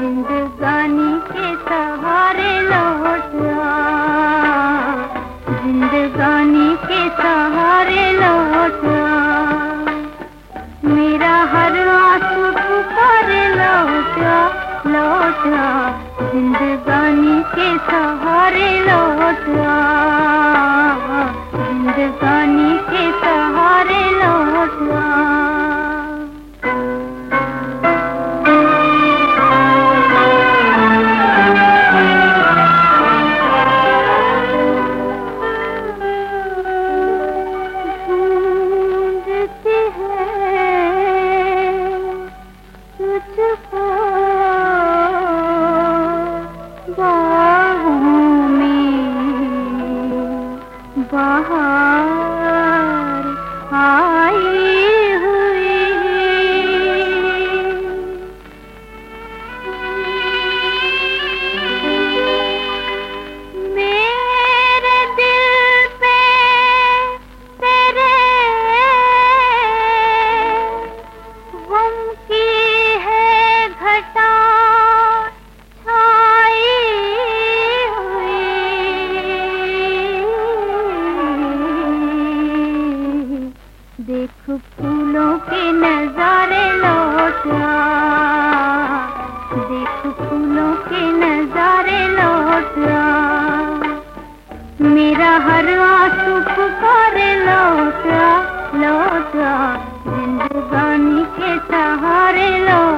जिंदगानी के सहारे लौटा आ जिंदगानी के सहारे लौटा मेरा हर आँसू पुकारे लौट लौटा लौट आ जिंदगानी के सहारे लौटा 哇哈。फूलों के नजारे लौटा देख फूलों के नजारे लौटा मेरा हर आँसू पुकारे लौटा लौटा जिंदगानी के सहारे लौटा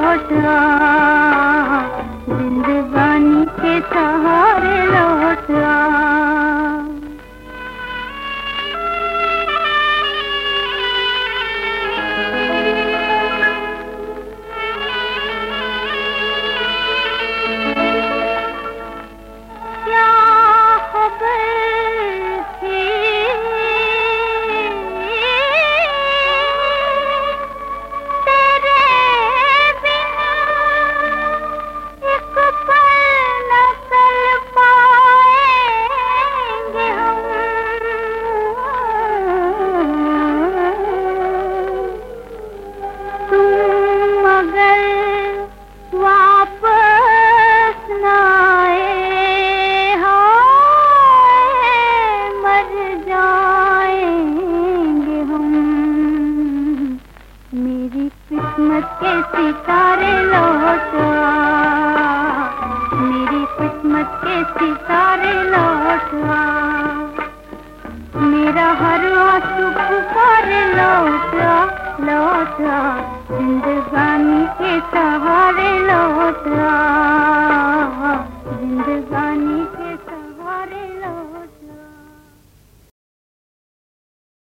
किस्मत के सितारे लौटा। मेरी किस्मत के सितारे लौटा। मेरा हर आँसू पुकारे लौटा लौटा। जिंदगानी के सहारे लौटा।